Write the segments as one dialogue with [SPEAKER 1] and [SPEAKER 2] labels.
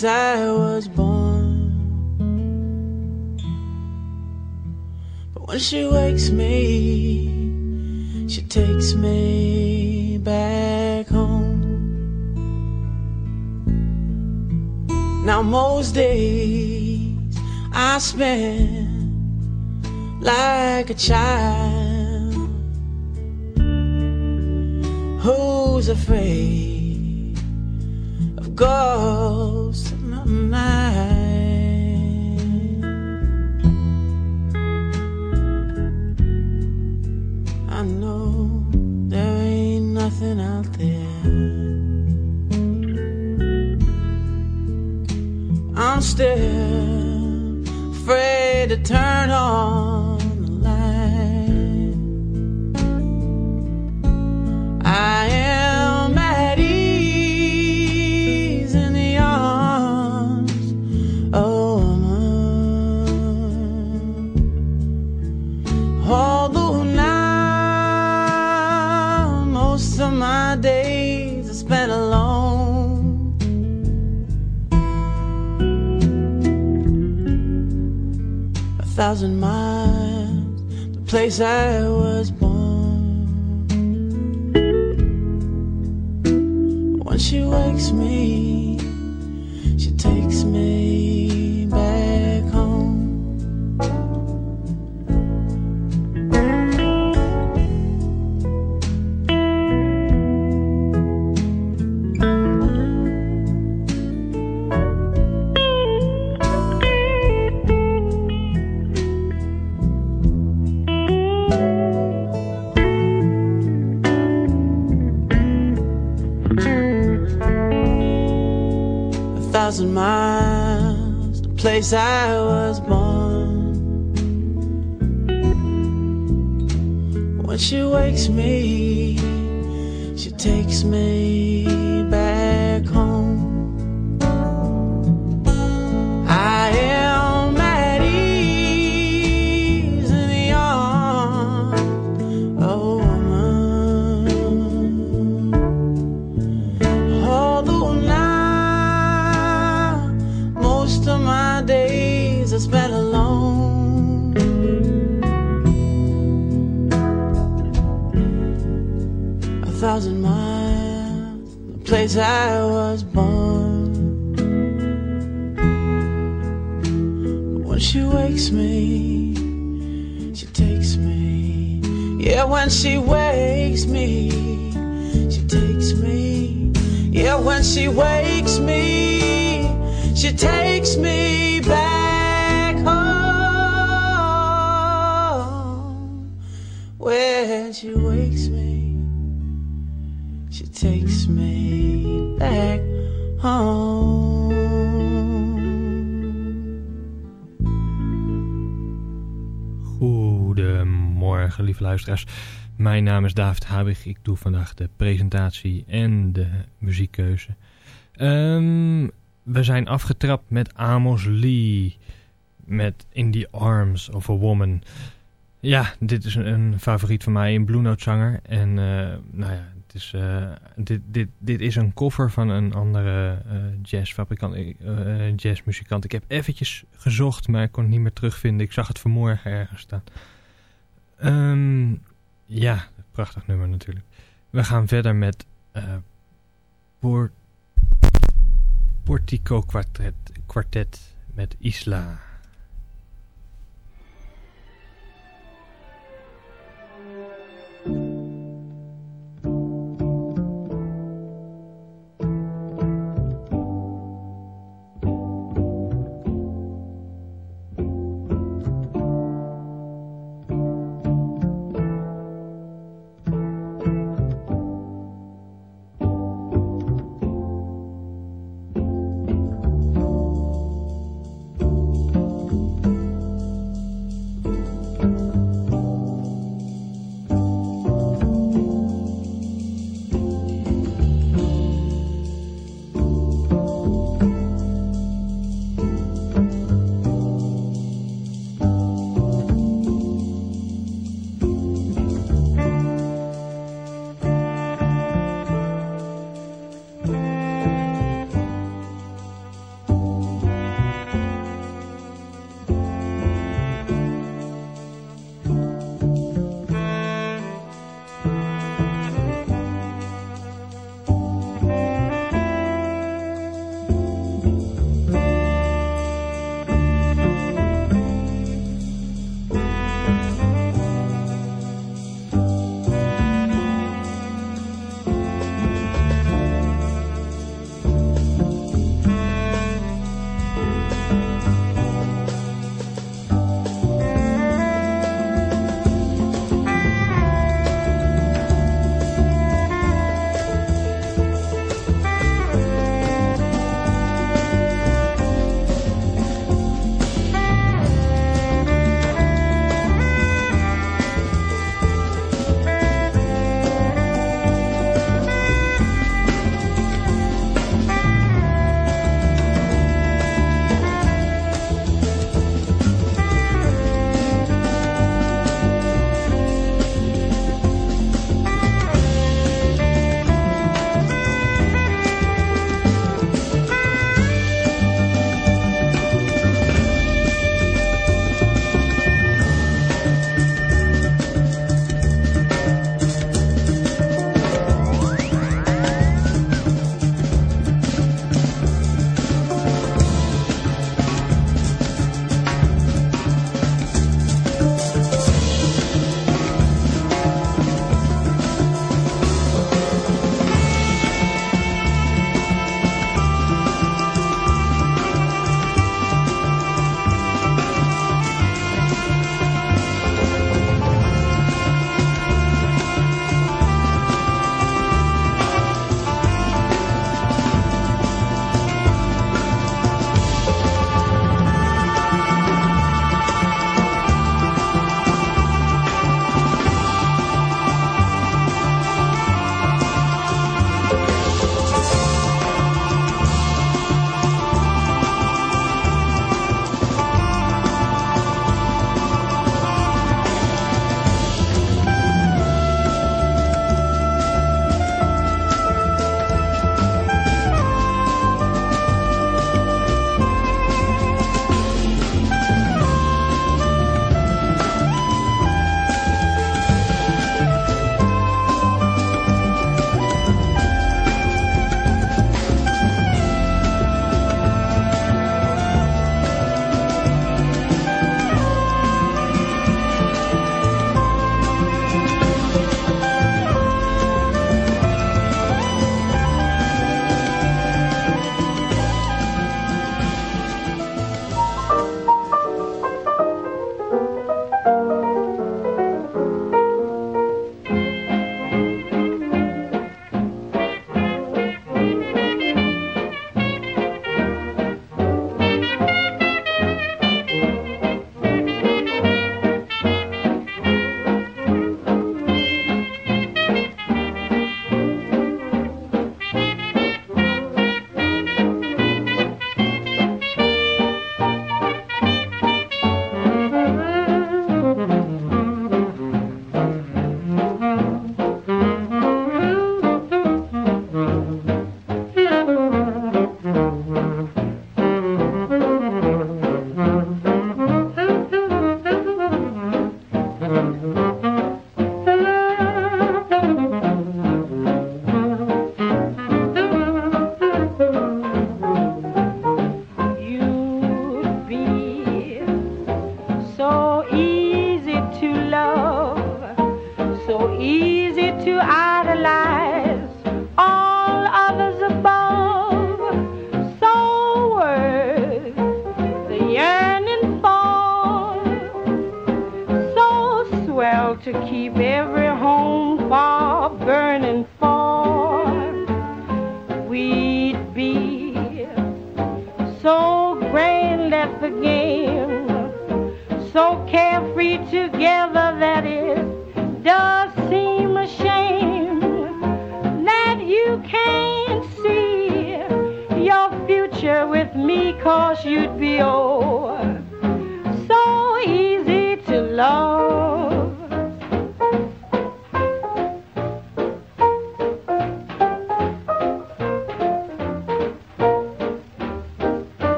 [SPEAKER 1] Place I was born. But when she wakes me, she takes me back home. Now, most days I spend like a child who's afraid of ghosts I'm still afraid to turn on thousand miles, the place I was born. When she wakes me, inside thousand miles, the place I was born. But when she wakes me, she takes me. Yeah, when she wakes me, she takes me. Yeah, when she wakes me, she takes me
[SPEAKER 2] Goedemorgen, lieve luisteraars. Mijn naam is David Habig. Ik doe vandaag de presentatie en de muziekkeuze. Ehm, we zijn afgetrapt met Amos Lee. Met In the Arms of a Woman. Ja, dit is een, een favoriet van mij, een Blue zanger. En eh, nou ja, is, eh, dit, dit, dit is een cover van een andere eh, jazzfabrikant, eh, jazzmuzikant. Ik heb eventjes gezocht, maar ik kon het niet meer terugvinden. Ik zag het vanmorgen ergens staan. Ehm, ja, prachtig nummer natuurlijk. We gaan verder met Por- Portico Quartet, met Isla.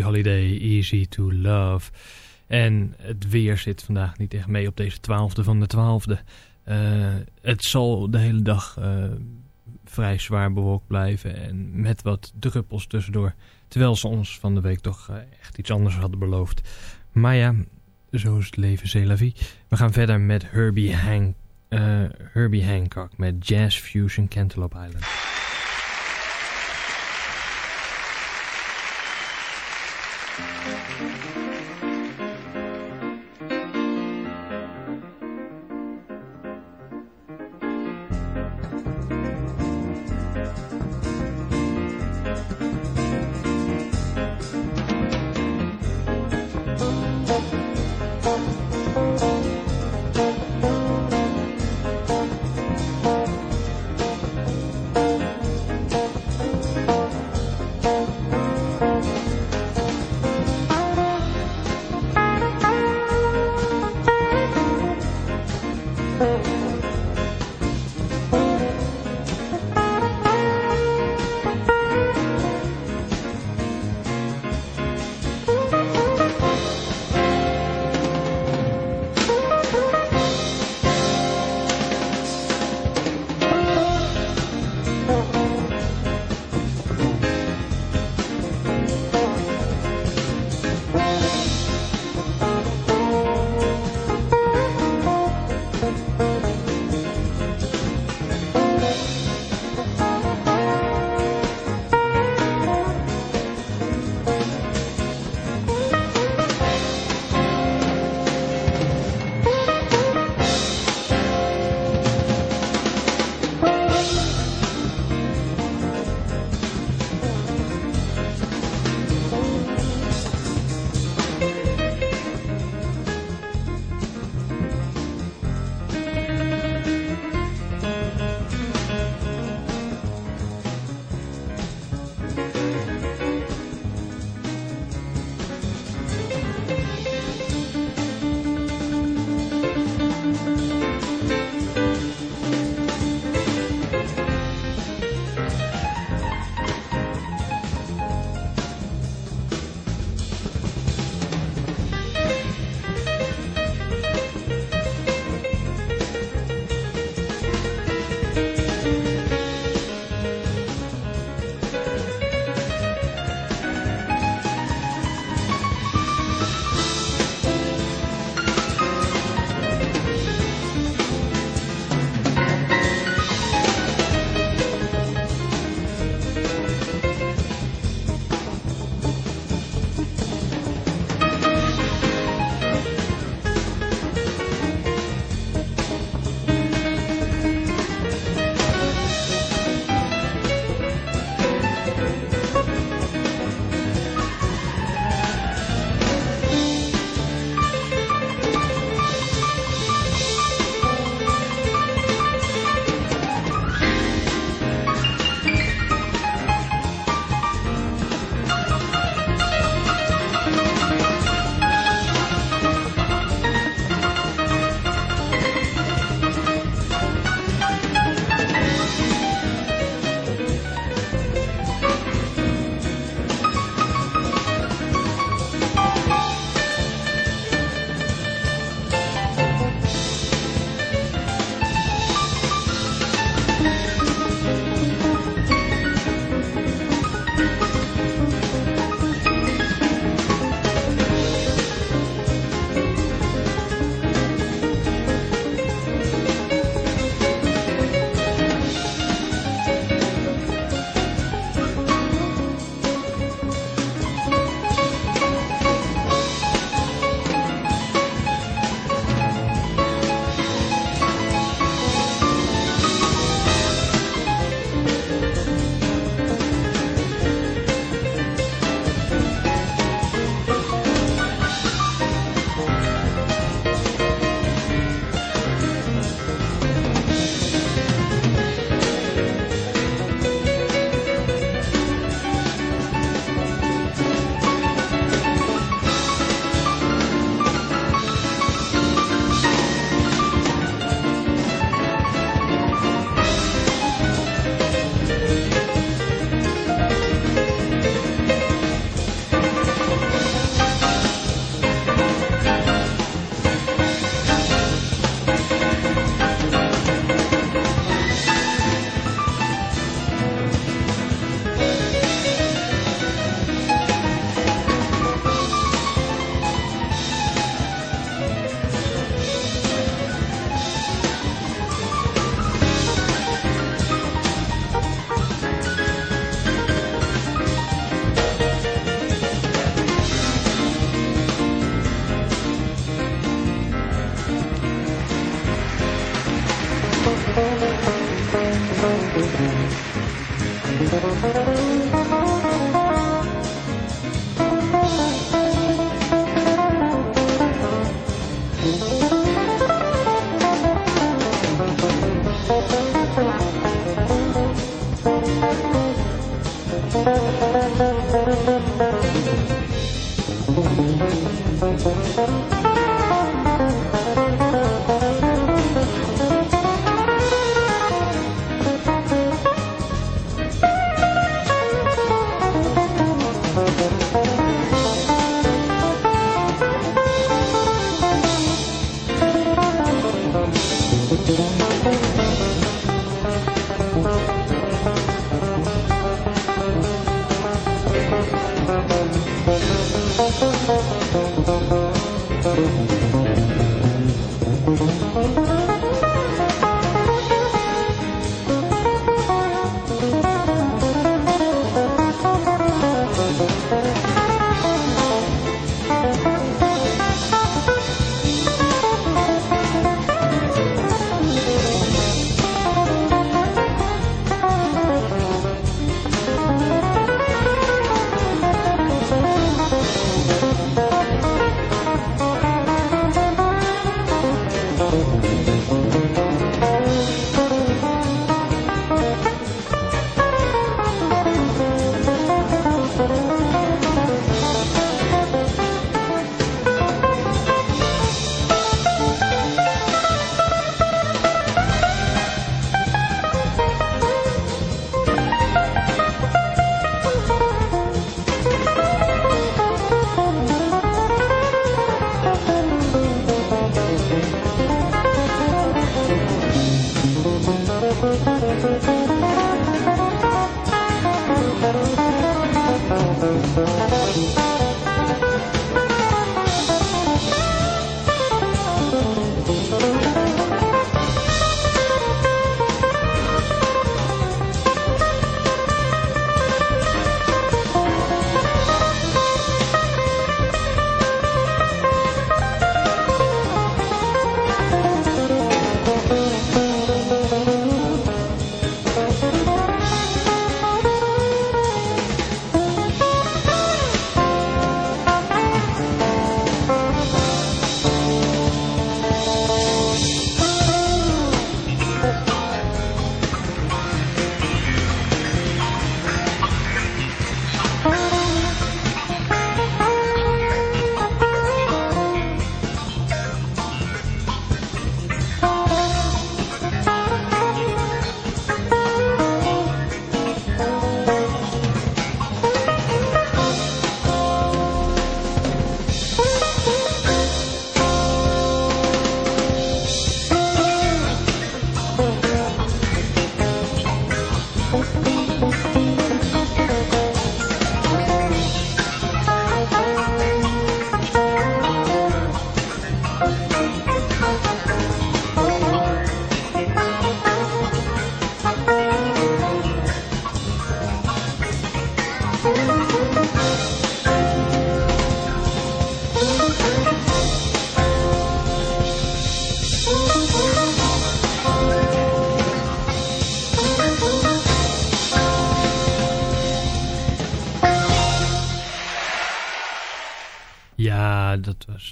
[SPEAKER 2] Holiday, Easy to Love. En het weer zit vandaag niet echt mee op deze twaalfde van de twaalfde. Eh, het zal de hele dag eh, vrij zwaar bewolkt blijven en met wat druppels tussendoor. Terwijl ze ons van de week toch eh, echt iets anders hadden beloofd. Maar ja, zo is het leven, c'est la vie. We gaan verder met Herbie, Hank, Herbie Hancock met Jazz Fusion Cantaloupe Island.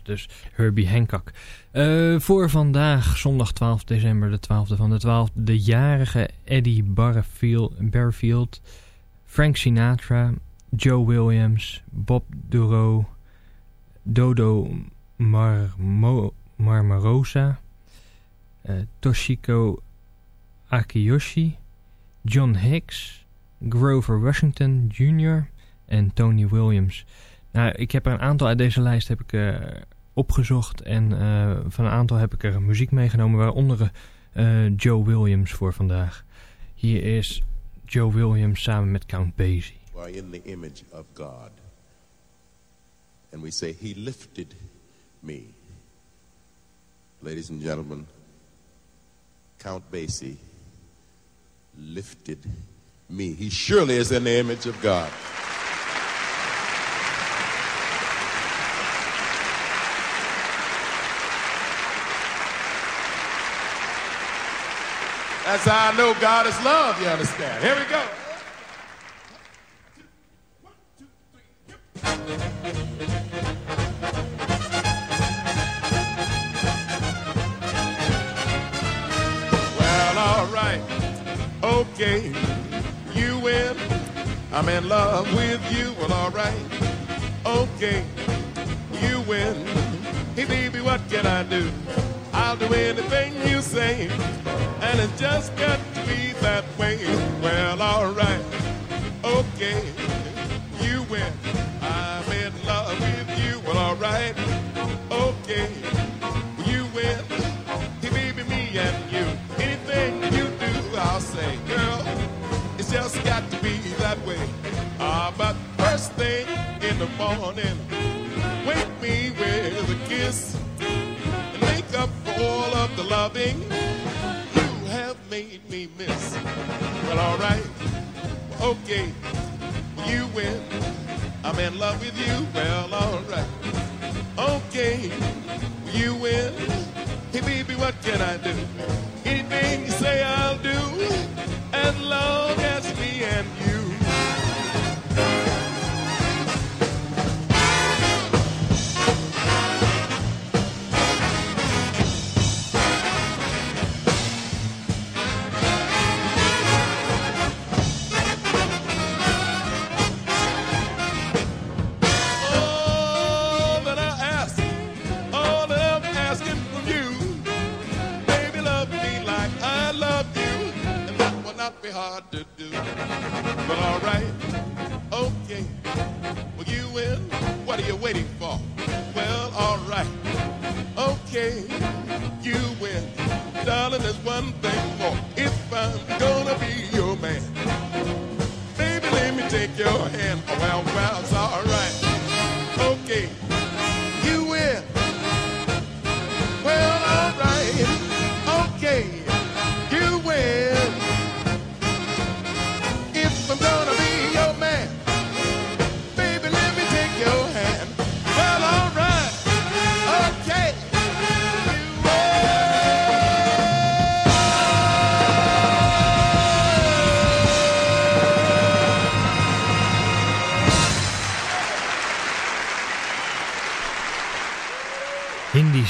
[SPEAKER 2] Dus Herbie Hancock. Uh, voor vandaag, zondag 12 december, de 12e van de 12 de jarige Eddie Barfield, Frank Sinatra, Joe Williams, Bob Duro, Dodo Marmo Marmarosa, uh, Toshiko Akiyoshi, John Hicks, Grover Washington Jr. en Tony Williams. Nou, ik heb er een aantal uit deze lijst heb ik, uh, opgezocht. En uh, van een aantal heb ik er muziek meegenomen. Waaronder uh, Joe Williams voor vandaag. Hier is Joe Williams samen met Count Basie.
[SPEAKER 3] We are in the image of God. And we say, He lifted me. Ladies and gentlemen, Count Basie lifted me. He surely is in the image of God. That's how I know God is love, you understand. Here we go. Well, all right. Okay, you win. I'm in love with you. Well, alright. Okay, you win. Hey, baby, what can I do? I'll do anything you say. And it just got to be that way. Well, alright. Okay, you win. I'm in love with you. Well, alright. Okay, you win. Hey, baby, me and you. Anything you do, I'll say, girl, it's just got to be that way. Ah, but first thing in the morning, wake me with a kiss all of the loving you have made me miss. Well, alright, okay, you win. I'm in love with you. Well, alright, okay, you win. Hey, baby, what can I do? Anything you say, I'll do, as long as me and you.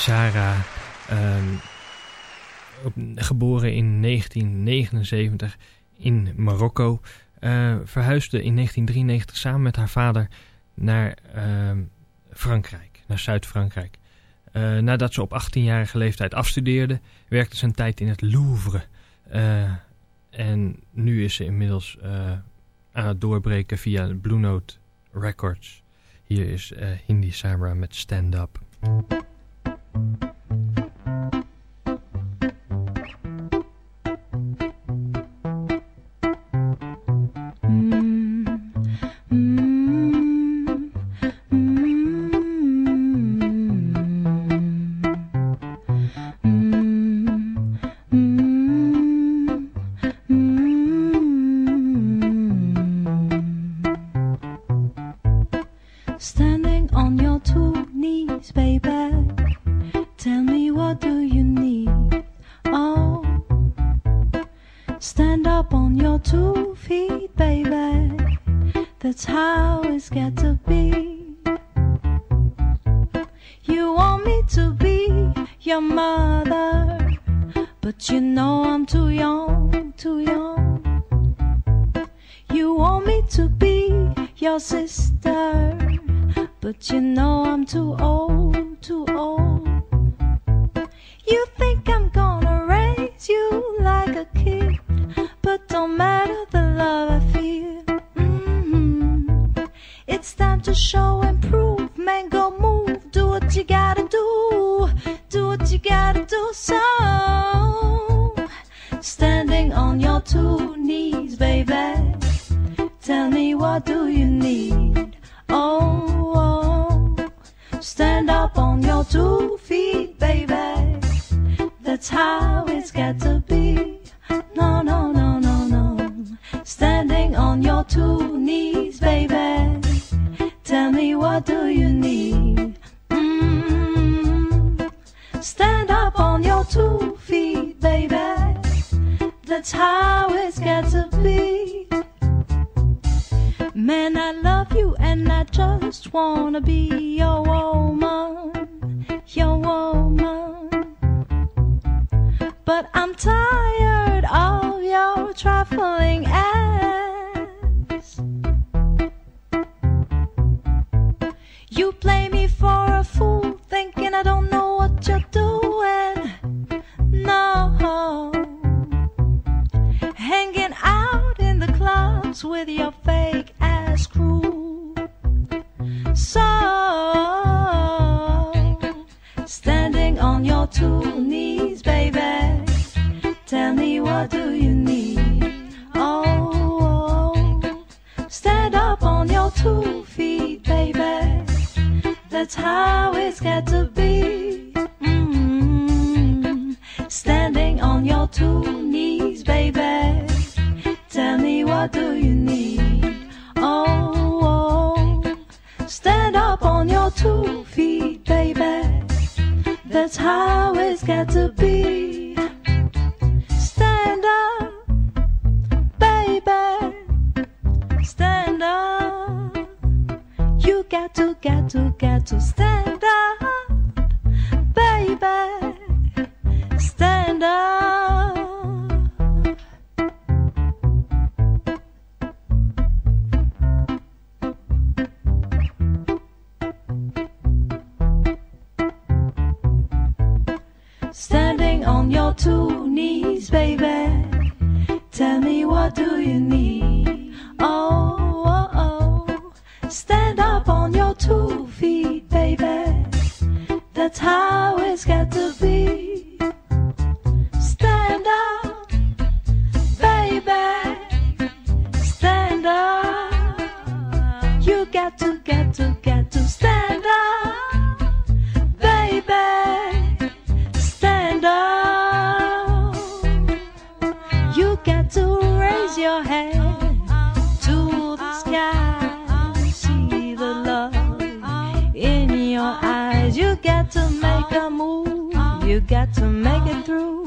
[SPEAKER 2] Sara, ehm, geboren in 1979 in Marokko, eh, verhuisde in 1993 samen met haar vader naar ehm, Frankrijk, naar Zuid-Frankrijk. Eh, nadat ze op 18-jarige leeftijd afstudeerde, werkte ze een tijd in het Louvre. Eh, en nu is ze inmiddels aan het doorbreken via Blue Note Records. Hier is Hindi Sarah met Stand Up.
[SPEAKER 4] Thank you. tired of your trifling got to, got to, got to stand up, baby. Stand up. You got to raise your hand to the sky. See the love in your eyes. You got to make a move. You got to make it through.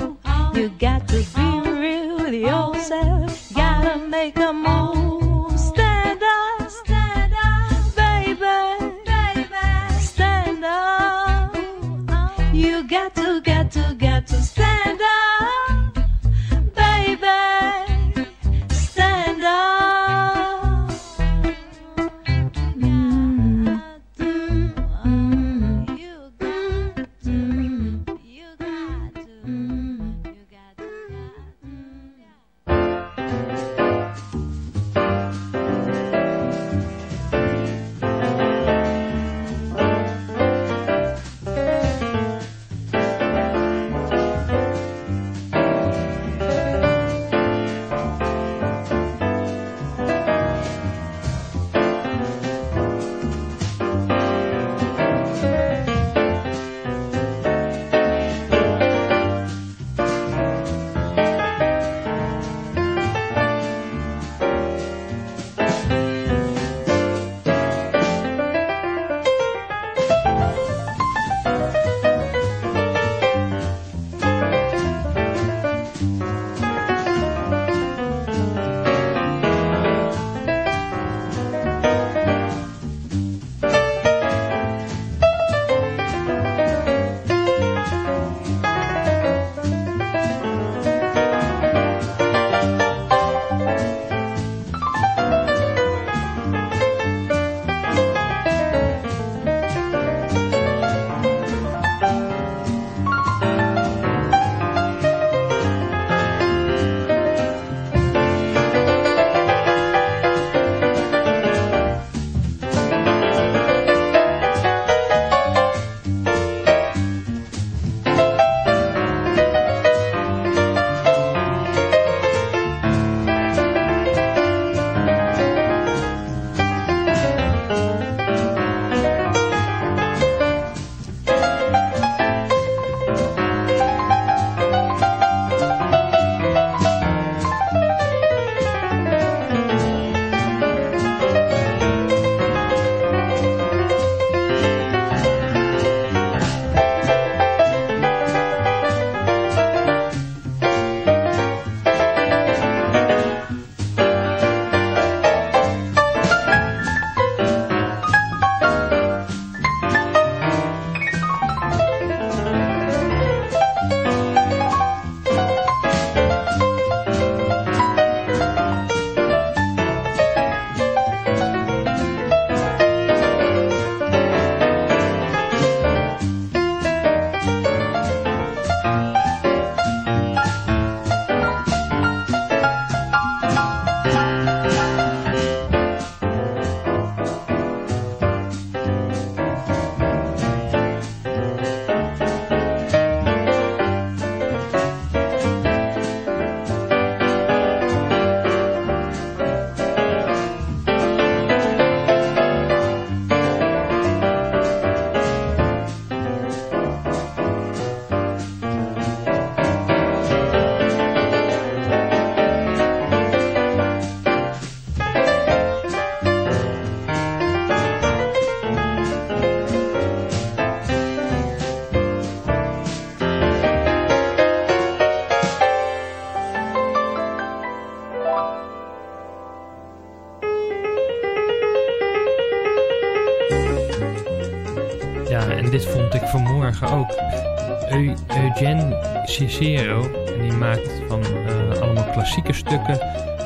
[SPEAKER 2] Cicero, en die maakt van eh, allemaal klassieke stukken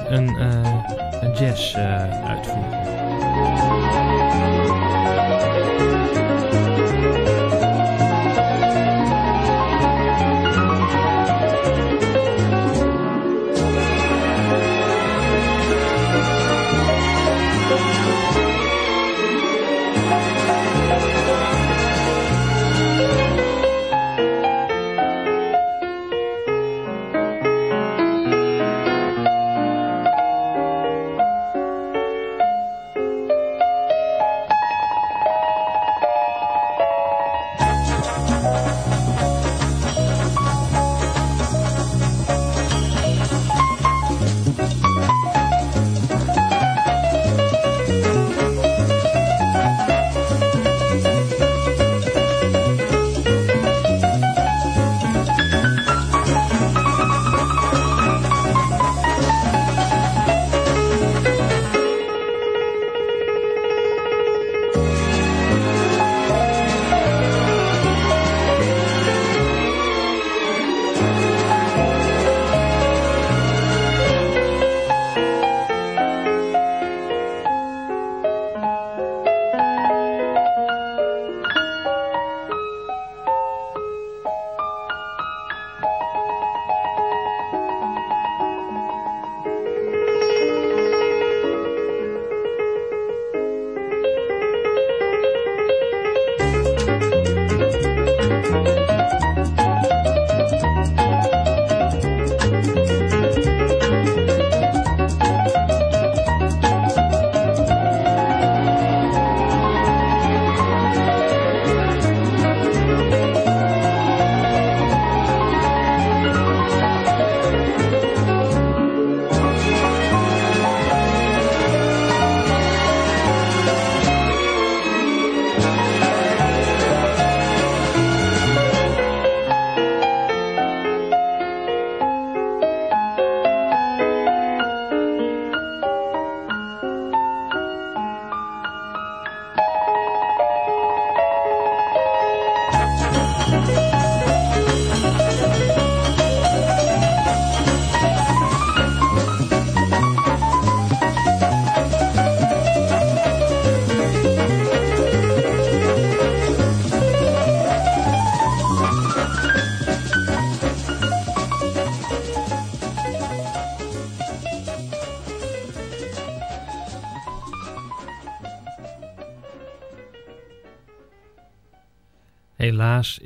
[SPEAKER 2] een, uh, een jazz uh, uitvoering.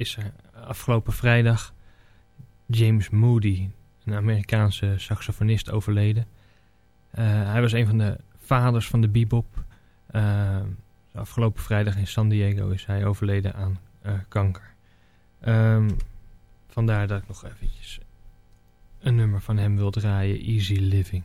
[SPEAKER 2] Is er afgelopen vrijdag James Moody, een Amerikaanse saxofonist, overleden. Uh, hij was een van de vaders van de bebop. Uh, afgelopen vrijdag in San Diego is hij overleden aan uh, kanker. Um, vandaar dat ik nog eventjes een nummer van hem wil draaien, Easy Living.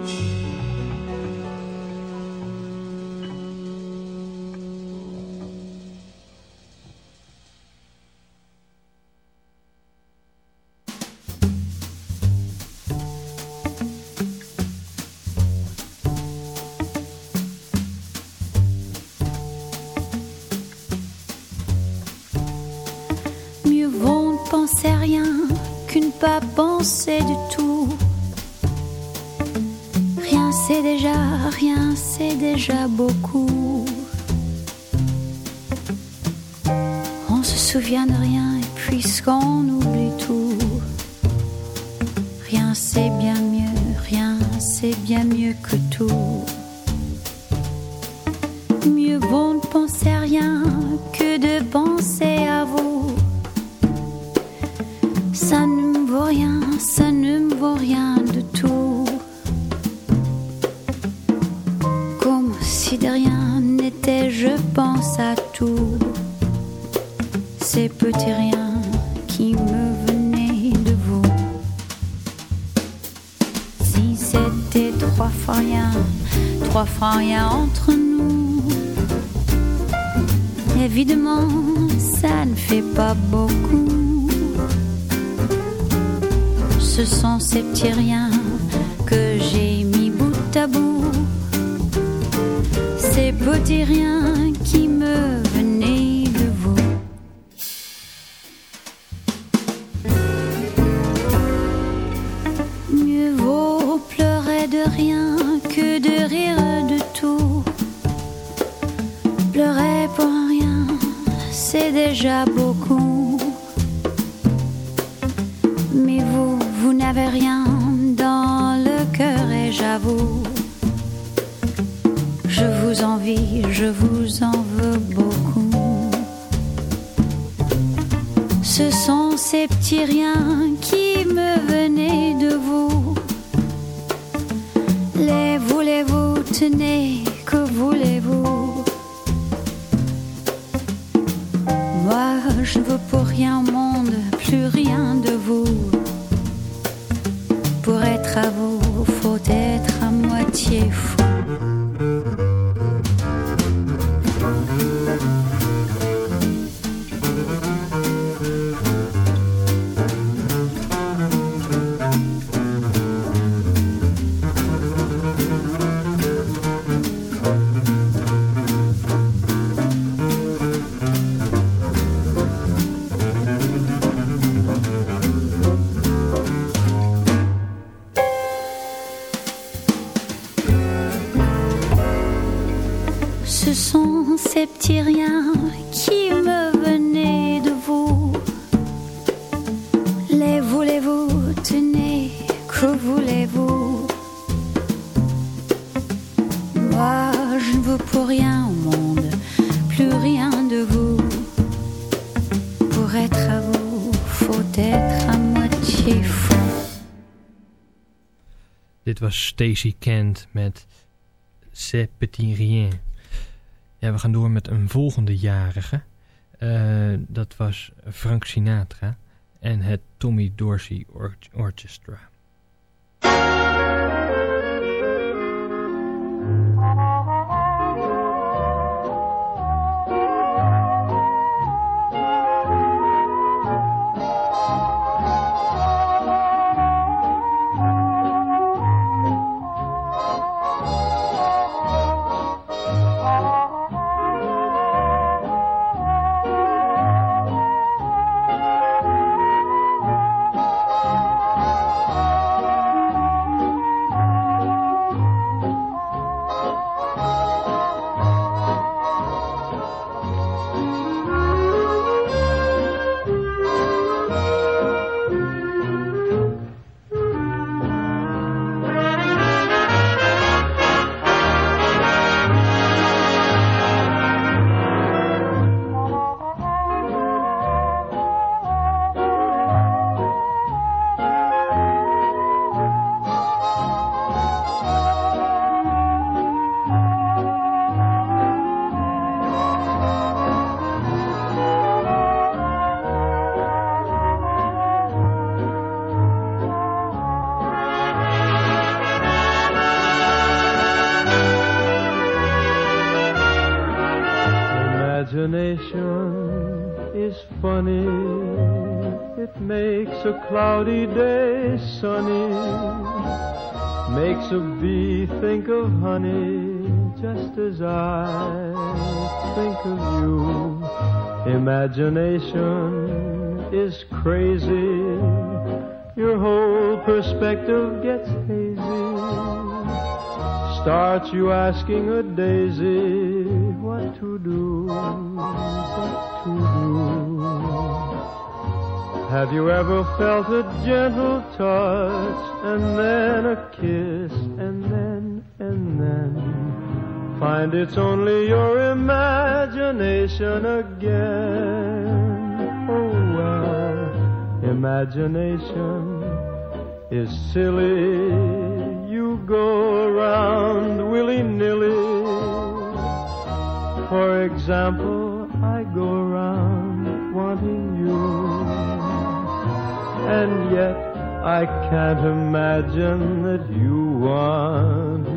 [SPEAKER 5] Mm-hmm. qu'on nous beaucoup. Mais vous, vous n'avez rien dans le cœur et j'avoue. Je vous envie, je vous en veux beaucoup. Ce sont ces petits riens qui me venaient de vous. Les voulez-vous, tenez, que voulez-vous? Je veux pour rien au monde, plus rien de vous. Pour être à vous, faut être à moitié fou.
[SPEAKER 2] Was Stacy Kent met C'est Petit Rien. Ja, we gaan door met een volgende jarige. Eh, dat was Frank Sinatra en het Tommy Dorsey Or- Orchestra.
[SPEAKER 6] Asking a daisy what to do, what to do. Have you ever felt a gentle touch and then a kiss and then, and then find it's only your imagination again? Oh well, imagination is silly. Go around willy-nilly. For example, I go around wanting you. And yet I can't imagine that you want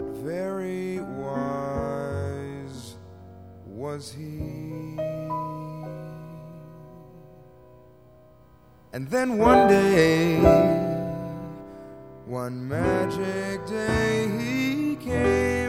[SPEAKER 7] but very wise was he. And then one day, one magic day, he came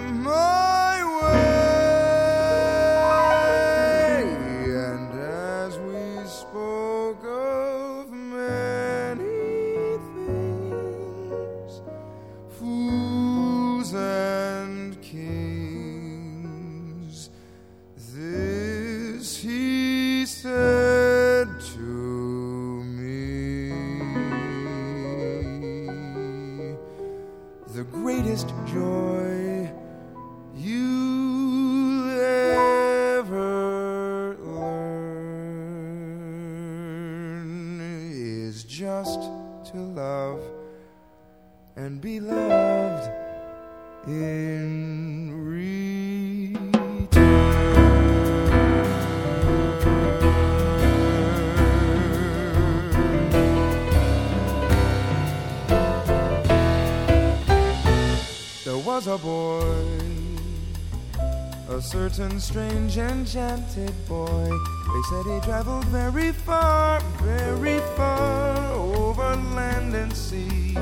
[SPEAKER 7] said he traveled very far, very far over land and sea.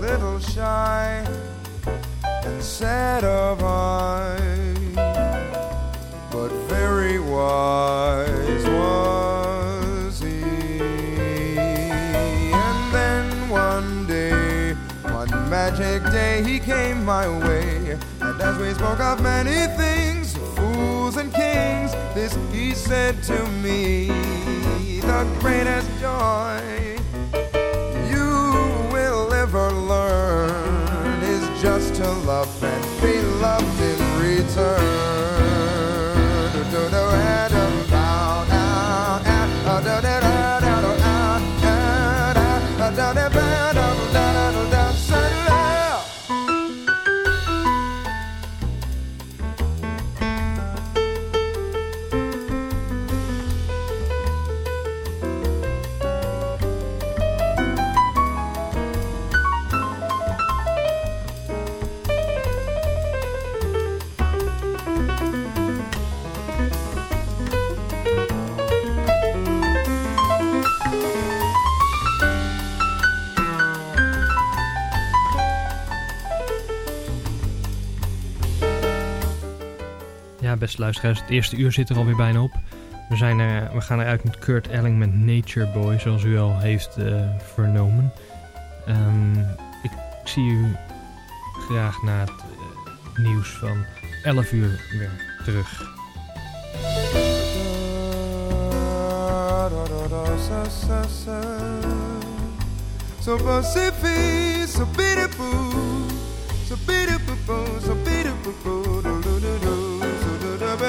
[SPEAKER 7] Little shy and sad of eye, but very wise was he. And then one day, one magic day, he came my way. And as we spoke of many things, this he said to me, the greatest joy you will ever learn is just to love and be loved in return.
[SPEAKER 2] Beste luisteraars, het eerste uur zit er alweer bijna op. We, zijn er, we gaan eruit met Kurt Elling met Nature Boy, zoals u al heeft eh, vernomen. Ehm, ik zie u graag na het eh, nieuws van 11 uur weer terug.
[SPEAKER 7] So Pacific, so beautiful, so beautiful, so beautiful,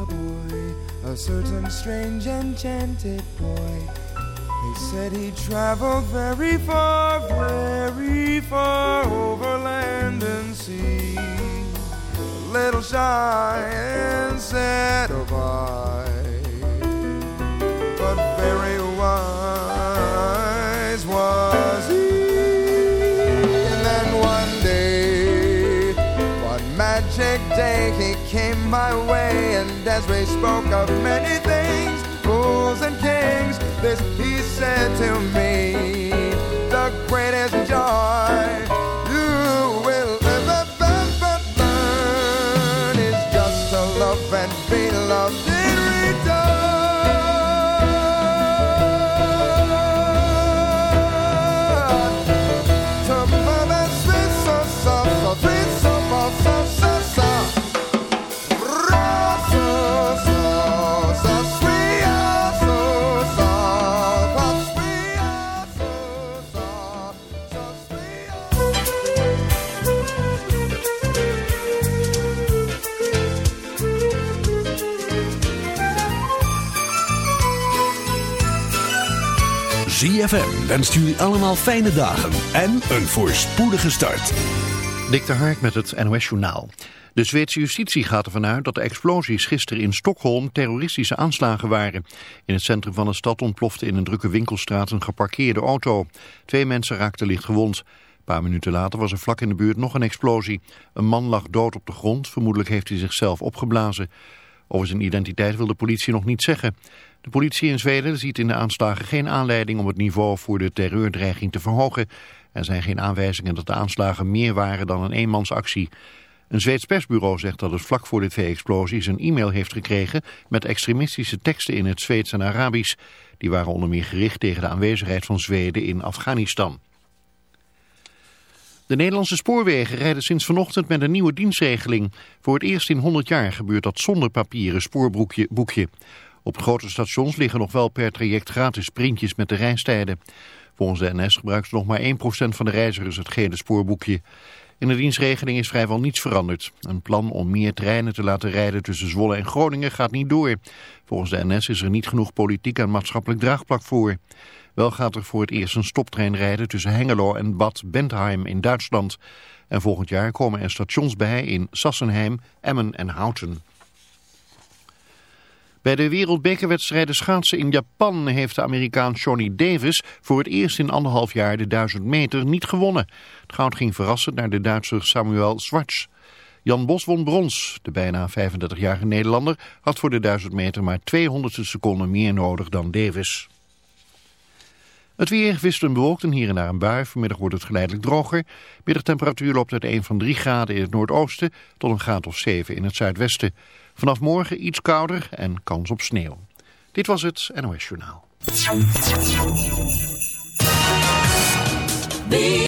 [SPEAKER 7] a boy, a certain strange enchanted boy. They said he traveled very far, very far over little shy and sad of eye, but very wise was he. And then one day one magic day he came my way, and as we spoke of many things, fools and kings, this he said to me, the greatest joy
[SPEAKER 8] ZFM wenst jullie allemaal fijne dagen en een voorspoedige start.
[SPEAKER 9] Dik de Hark met het NOS Journaal. De Zweedse justitie gaat ervan uit dat de explosies gisteren in Stockholm terroristische aanslagen waren. In het centrum van de stad ontplofte in een drukke winkelstraat een geparkeerde auto. Twee mensen raakten licht gewond. Een paar minuten later was er vlak in de buurt nog een explosie. Een man lag dood op de grond, vermoedelijk heeft hij zichzelf opgeblazen. Over zijn identiteit wil de politie nog niet zeggen. De politie in Zweden ziet in de aanslagen geen aanleiding om het niveau voor de terreurdreiging te verhogen. Er zijn geen aanwijzingen dat de aanslagen meer waren dan een eenmansactie. Een Zweeds persbureau zegt dat het vlak voor de twee explosies een e-mail heeft gekregen met extremistische teksten in het Zweeds en Arabisch. Die waren onder meer gericht tegen de aanwezigheid van Zweden in Afghanistan. De Nederlandse spoorwegen rijden sinds vanochtend met een nieuwe dienstregeling. Voor het eerst in 100 jaar gebeurt dat zonder papieren spoorboekje. Op grote stations liggen nog wel per traject gratis printjes met de reistijden. Volgens de NS gebruikt nog maar 1% van de reizigers het gele spoorboekje. In de dienstregeling is vrijwel niets veranderd. Een plan om meer treinen te laten rijden tussen Zwolle en Groningen gaat niet door. Volgens de NS is er niet genoeg politiek en maatschappelijk draagplak voor. Wel gaat er voor het eerst een stoptrein rijden tussen Hengelo en Bad Bentheim in Duitsland. En volgend jaar komen er stations bij in Sassenheim, Emmen en Houten. Bij de wereldbekerwedstrijden schaatsen in Japan heeft de Amerikaan Johnny Davis voor het eerst in anderhalf jaar de 1000 meter niet gewonnen. Het goud ging verrassend naar de Duitser Samuel Schwartz. Jan Bos won brons. De bijna 35-jarige Nederlander had voor de 1000 meter maar 200 seconden meer nodig dan Davis. Het weer wisselend bewolkt en hier en daar een bui. Vanmiddag wordt het geleidelijk droger. Middagtemperatuur loopt uit 1 van 3 graden in het noordoosten tot een graad of 7 in het zuidwesten. Vanaf morgen iets kouder en kans op sneeuw. Dit was het NOS Journaal.